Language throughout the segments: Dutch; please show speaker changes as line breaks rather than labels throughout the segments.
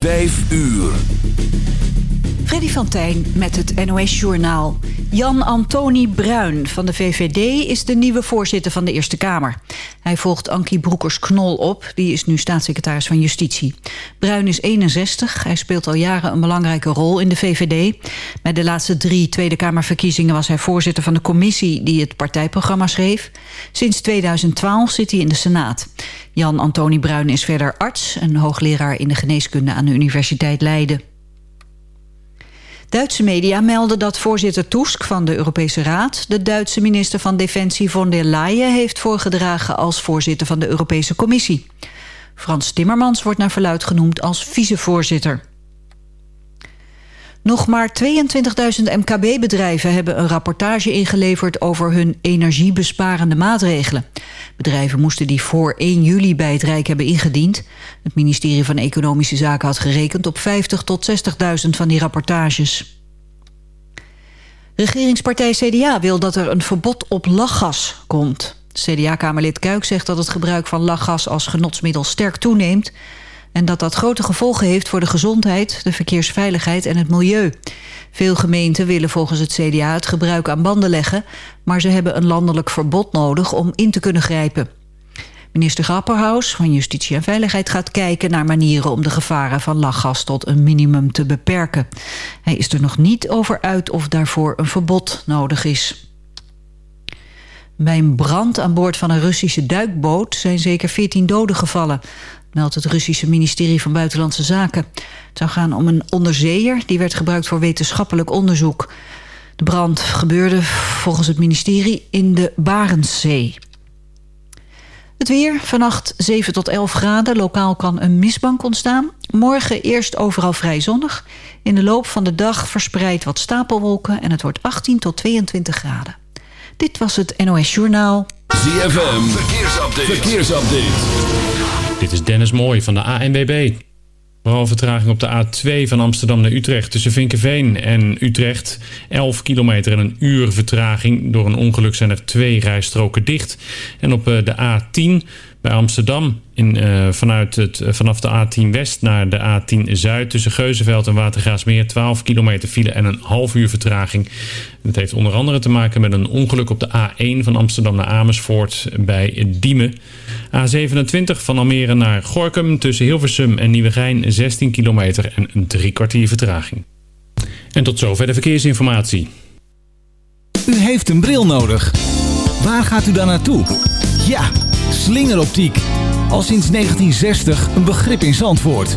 5 uur.
Freddy van Tijn met het NOS-journaal. Jan-Antoni Bruin van de VVD is de nieuwe voorzitter van de Eerste Kamer. Hij volgt Ankie Broekers-Knol op, die is nu staatssecretaris van Justitie. Bruin is 61, hij speelt al jaren een belangrijke rol in de VVD. Bij de laatste drie Tweede Kamerverkiezingen was hij voorzitter van de commissie... die het partijprogramma schreef. Sinds 2012 zit hij in de Senaat. Jan-Antoni Bruin is verder arts en hoogleraar in de geneeskunde aan de Universiteit Leiden. Duitse media melden dat voorzitter Tusk van de Europese Raad... de Duitse minister van Defensie von der Leyen heeft voorgedragen... als voorzitter van de Europese Commissie. Frans Timmermans wordt naar verluid genoemd als vicevoorzitter. Nog maar 22.000 MKB-bedrijven hebben een rapportage ingeleverd... over hun energiebesparende maatregelen. Bedrijven moesten die voor 1 juli bij het Rijk hebben ingediend. Het ministerie van Economische Zaken had gerekend op 50 tot 60.000 van die rapportages. Regeringspartij CDA wil dat er een verbod op lachgas komt. CDA-kamerlid Kuik zegt dat het gebruik van lachgas als genotsmiddel sterk toeneemt en dat dat grote gevolgen heeft voor de gezondheid, de verkeersveiligheid en het milieu. Veel gemeenten willen volgens het CDA het gebruik aan banden leggen... maar ze hebben een landelijk verbod nodig om in te kunnen grijpen. Minister Grapperhaus van Justitie en Veiligheid gaat kijken naar manieren om de gevaren van lachgas tot een minimum te beperken. Hij is er nog niet over uit of daarvoor een verbod nodig is. Bij een brand aan boord van een Russische duikboot zijn zeker 14 doden gevallen meldt het Russische ministerie van Buitenlandse Zaken. Het zou gaan om een onderzeeër die werd gebruikt voor wetenschappelijk onderzoek. De brand gebeurde volgens het ministerie in de Barentszee. Het weer, vannacht 7 tot 11 graden. Lokaal kan een mistbank ontstaan. Morgen eerst overal vrij zonnig. In de loop van de dag verspreid wat stapelwolken... en het wordt 18 tot 22 graden. Dit was het NOS Journaal.
ZFM, verkeersupdate. verkeersupdate.
Dit is Dennis Mooij van de ANWB. Vooral vertraging op de A2 van Amsterdam naar Utrecht tussen Vinkenveen en Utrecht. 11 kilometer en een uur vertraging. Door een ongeluk zijn er twee rijstroken dicht. En op eh, de A10 bij Amsterdam in, uh, vanuit het, uh, vanaf de A10 West naar de A10 Zuid... tussen Geuzenveld en Watergraasmeer 12 kilometer file en een half uur vertraging. Het heeft onder andere te maken met een ongeluk op de A1 van Amsterdam naar Amersfoort bij Diemen. A27 van Almere naar Gorkum tussen Hilversum en Nieuwegein 16 kilometer en een drie kwartier vertraging. En tot zover de verkeersinformatie.
U heeft een bril nodig. Waar gaat u dan naartoe? Ja, slingeroptiek. Al sinds 1960 een begrip in Zandvoort.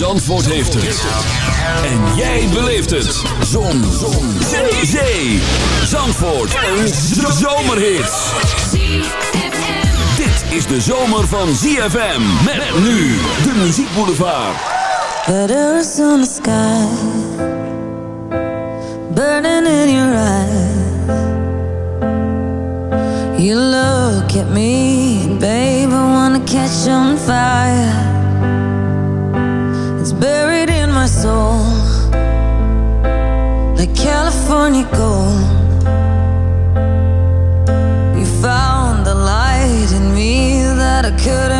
Zandvoort heeft het. En jij beleeft het. Zon. Zon. Zee. Zee. Zandvoort. Een zomerhit. Dit is de zomer van ZFM. Met nu de muziekboulevard.
Letters on the sky. Burning in your eyes. You look at me, baby. I wanna catch on fire. soul like California gold. You found the light in me that I couldn't.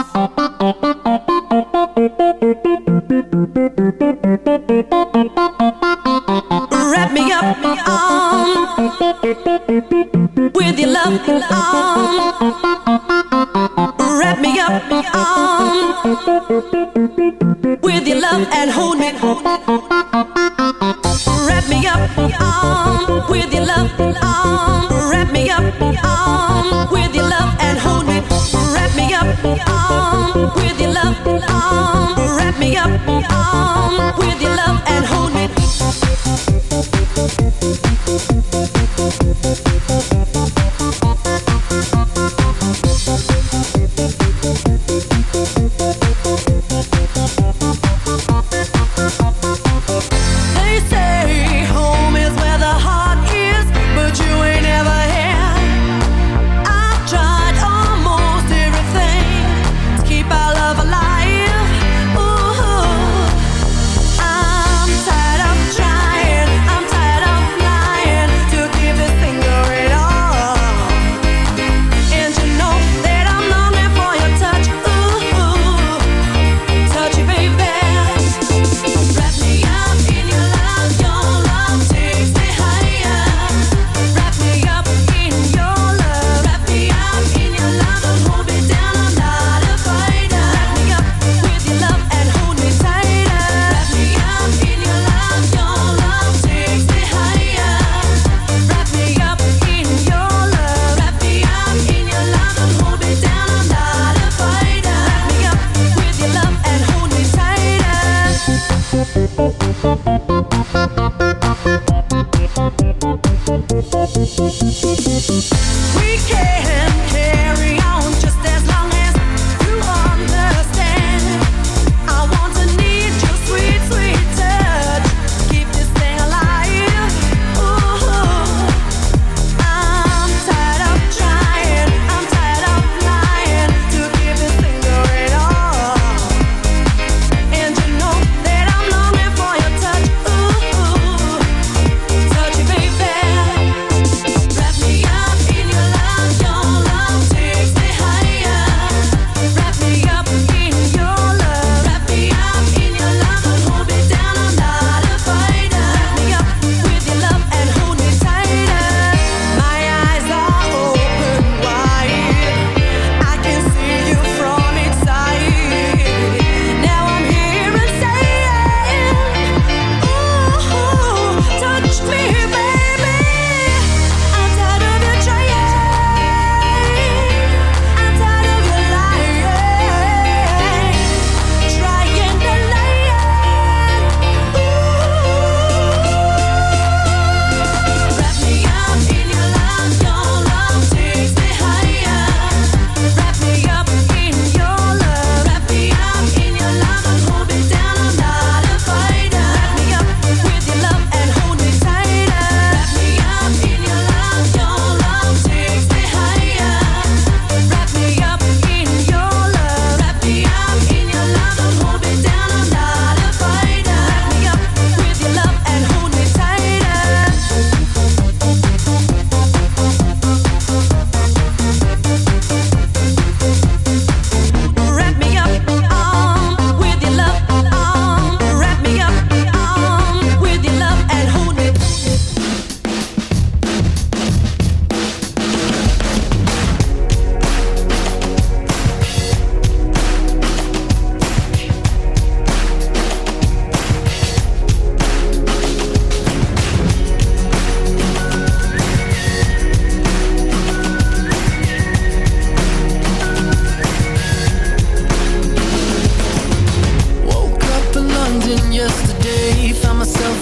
with you.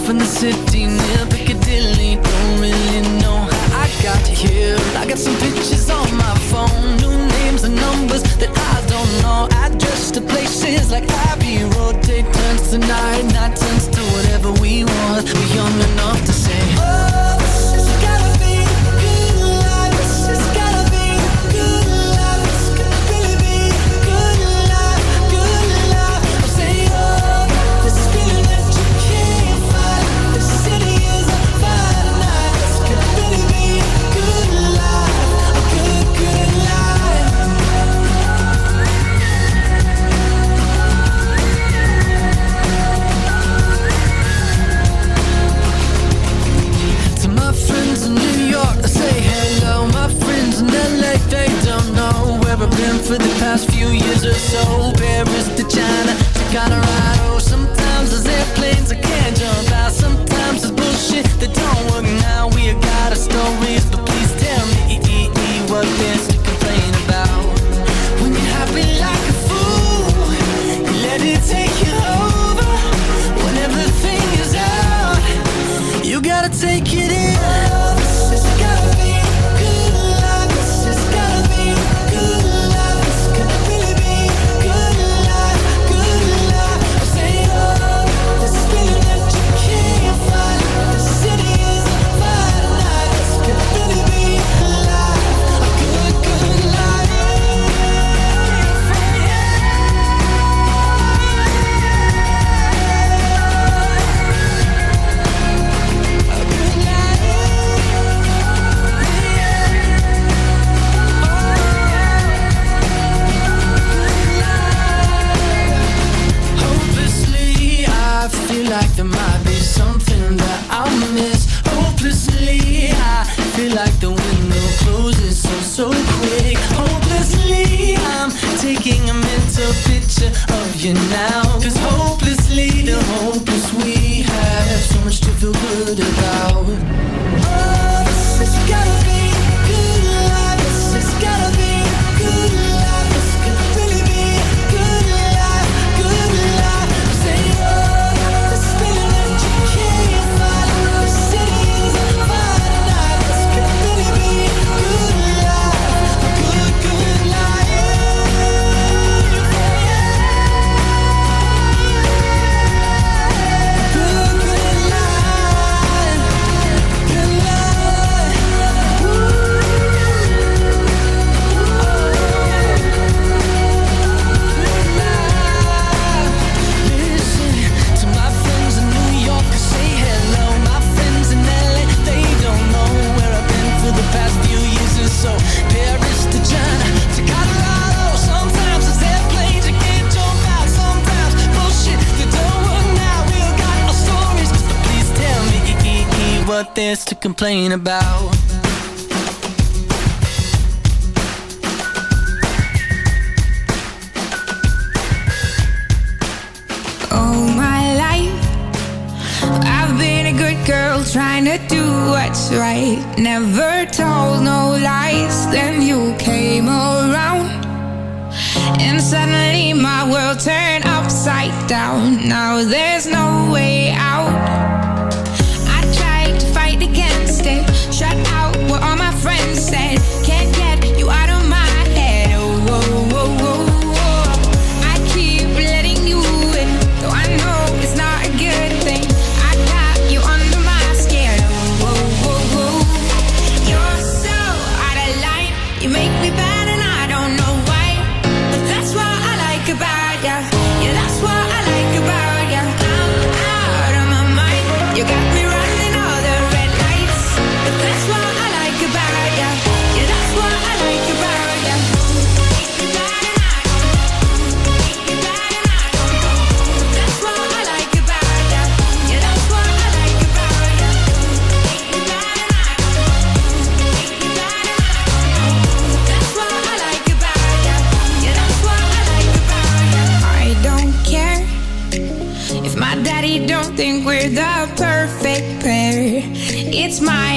from the city complain about.
All my life I've been a good girl Trying to do what's right. Never told no lies Then you came around. And suddenly my world turned upside down. Now there's no way out. all my friends said It's my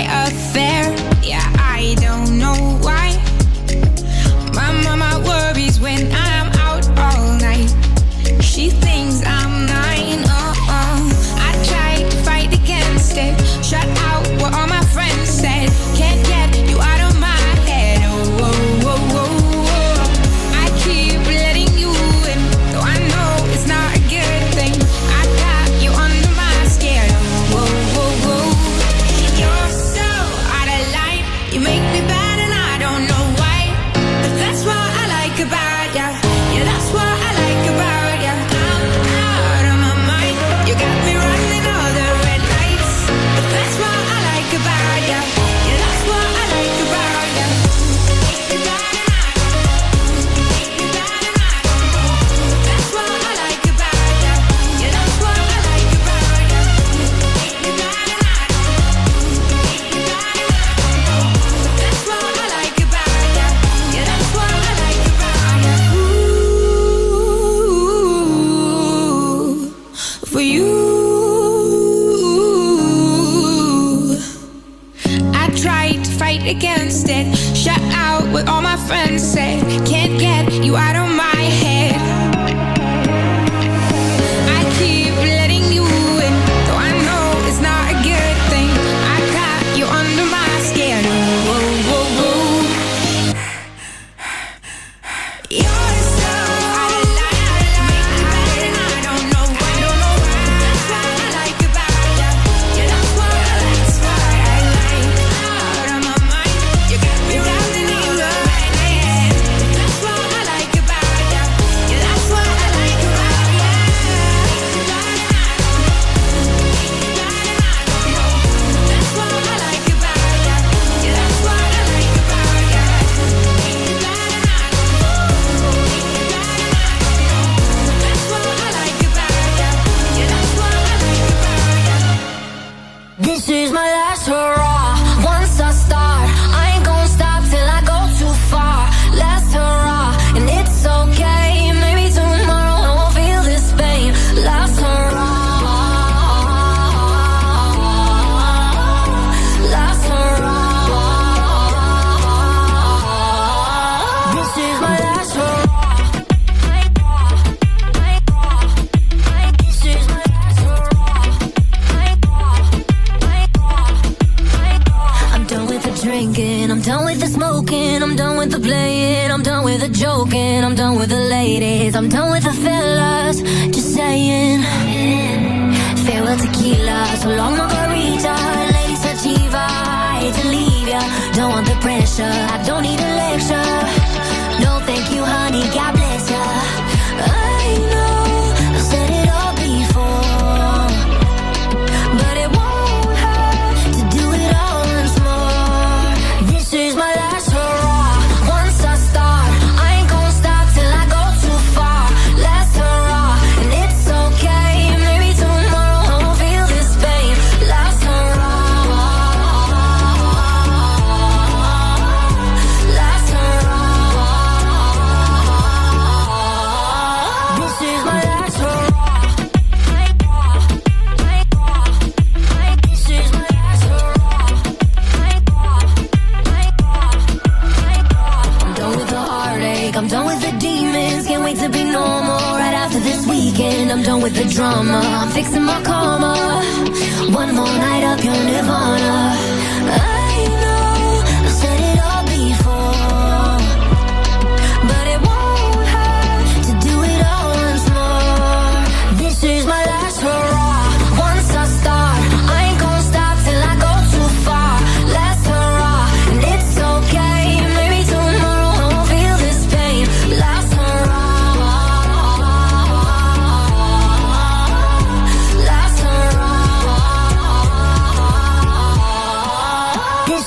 long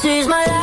is my last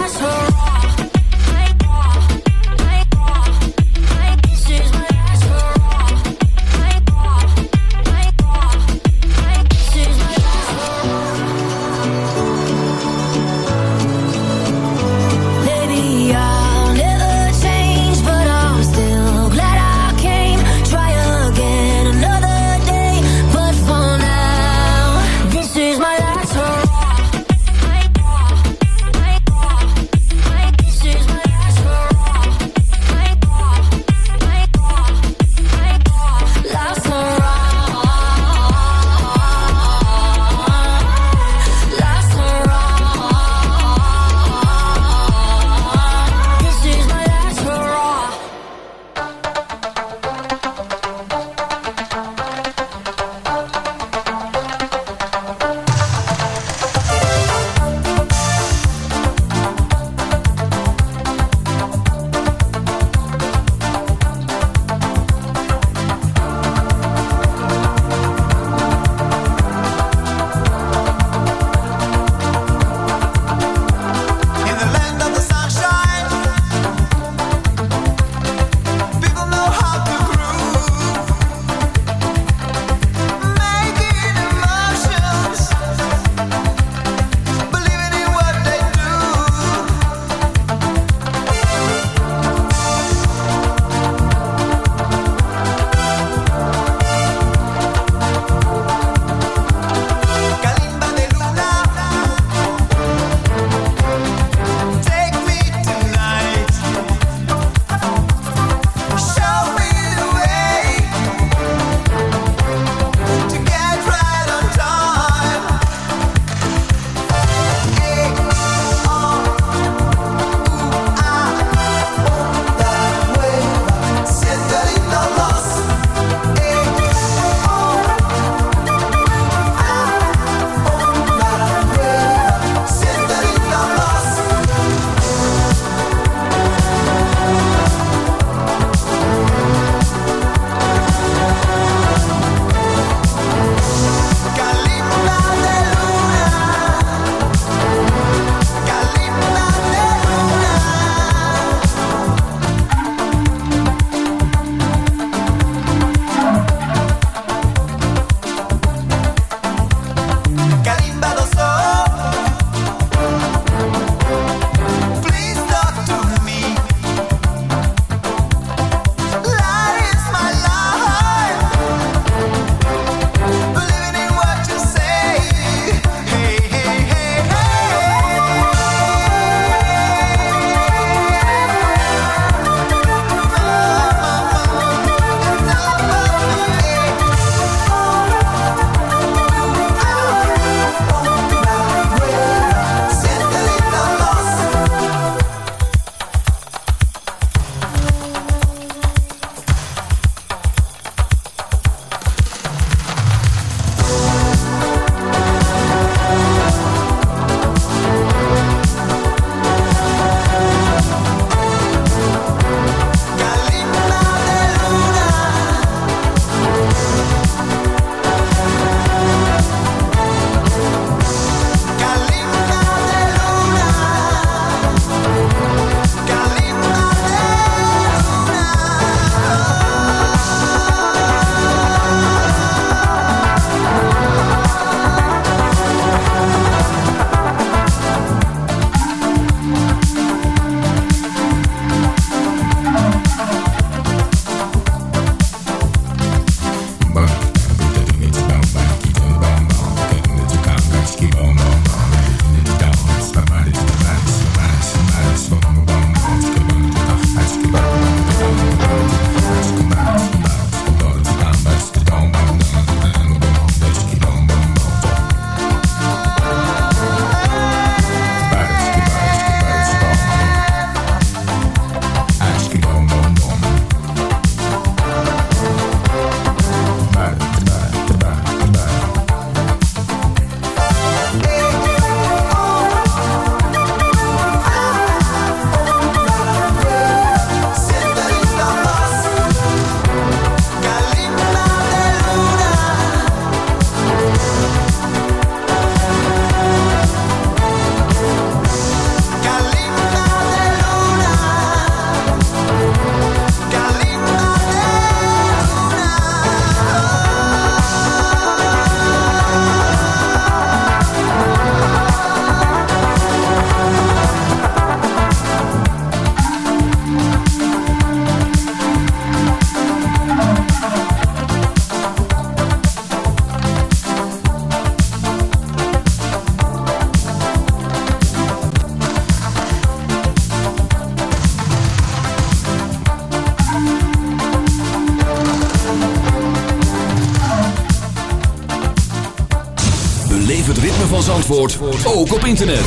Zandvoort ook op internet.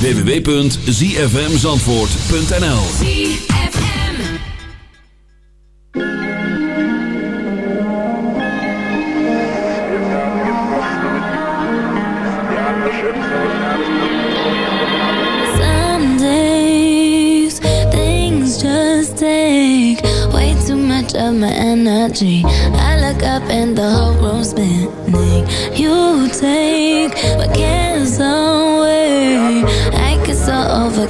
www.zfmzandvoort.nl
Some days things just take way too much of my energy. I look up and the whole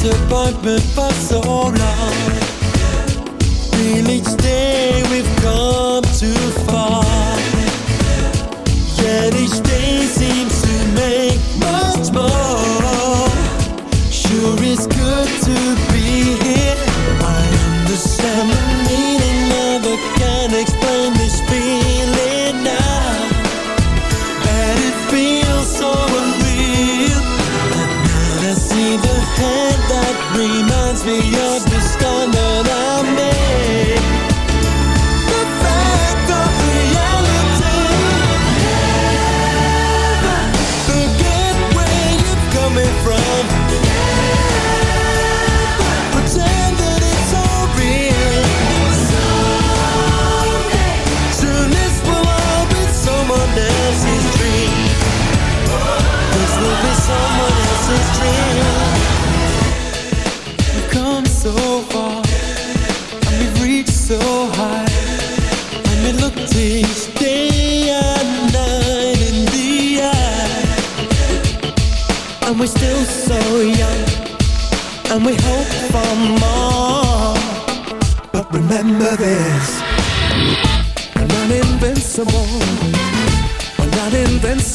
disappointment for so long. Feel each day.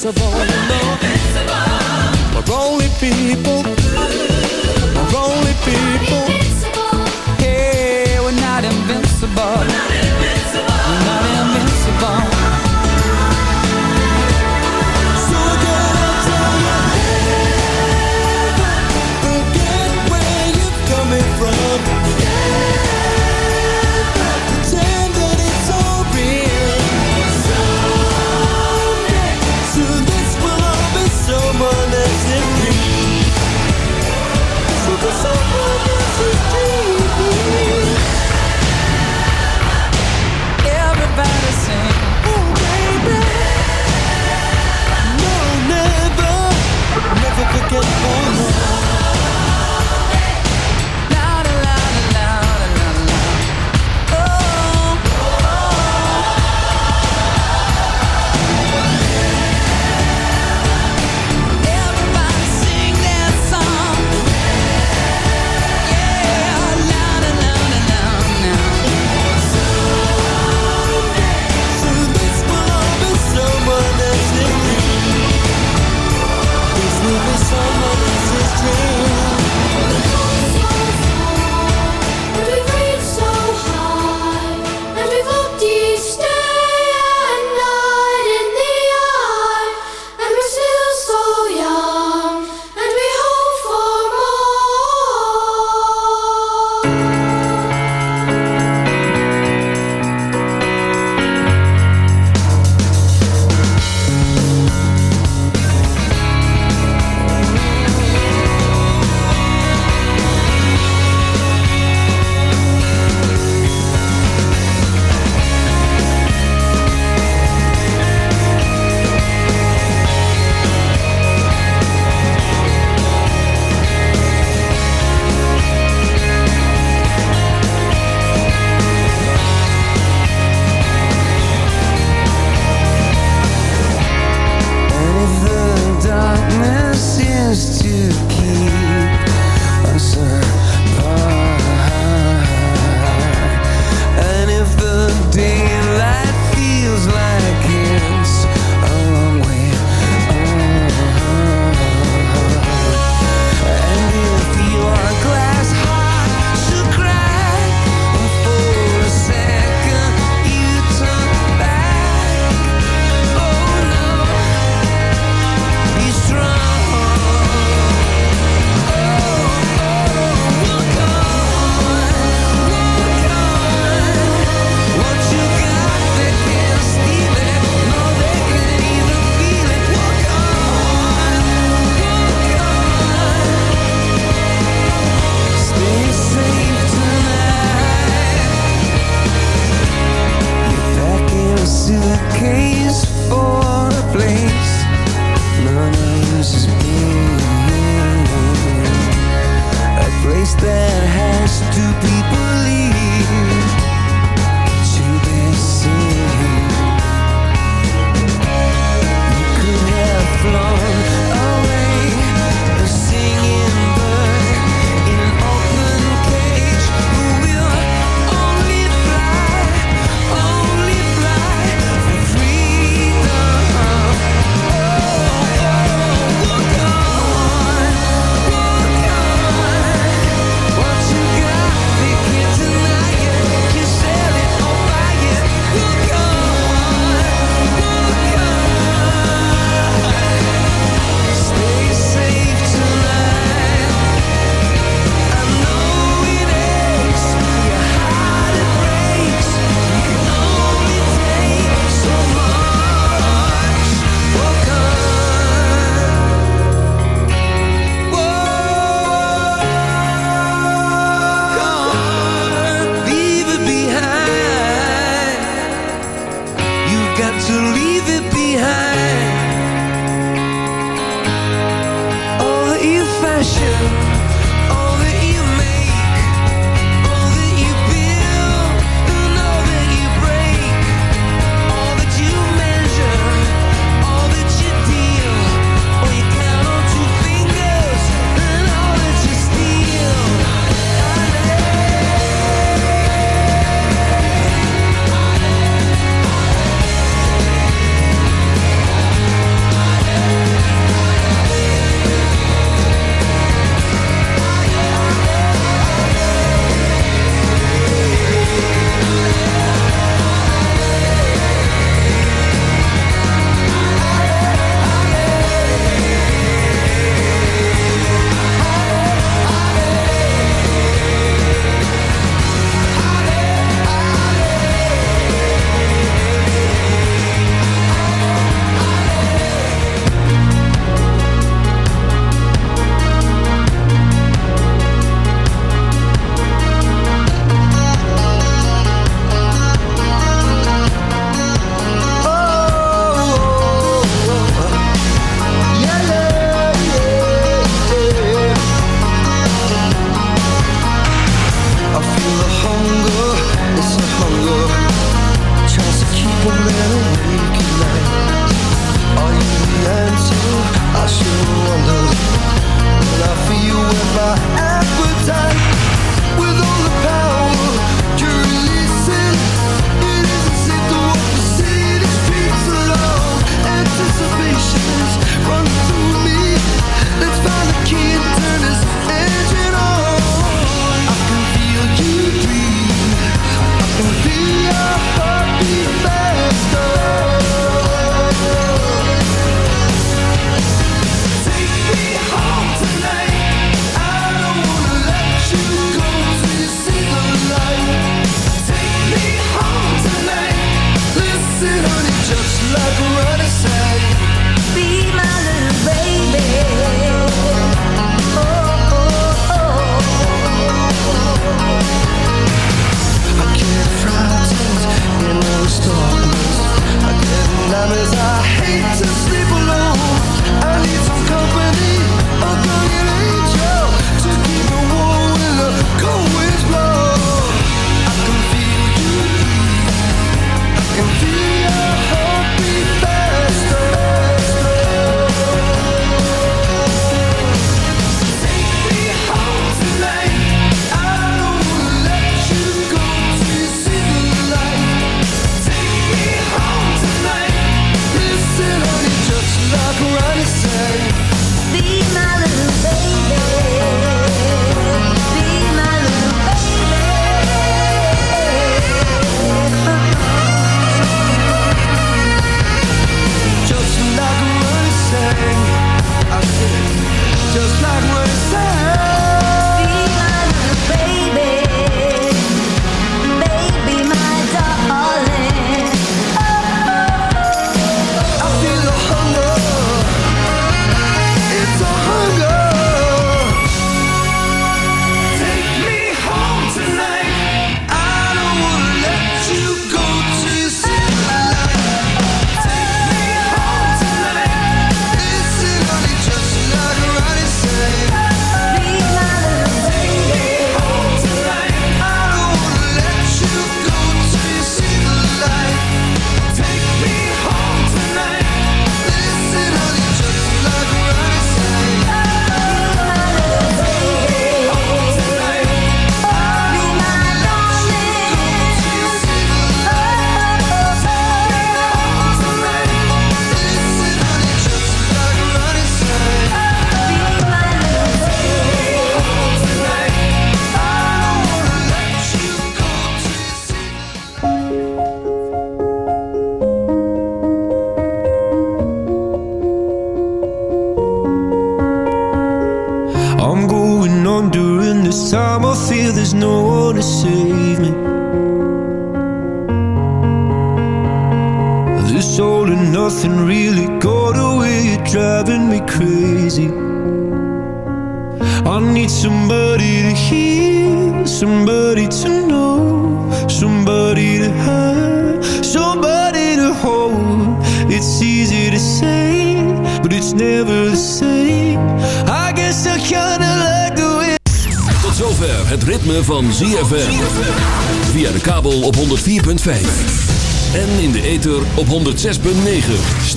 impossible. No.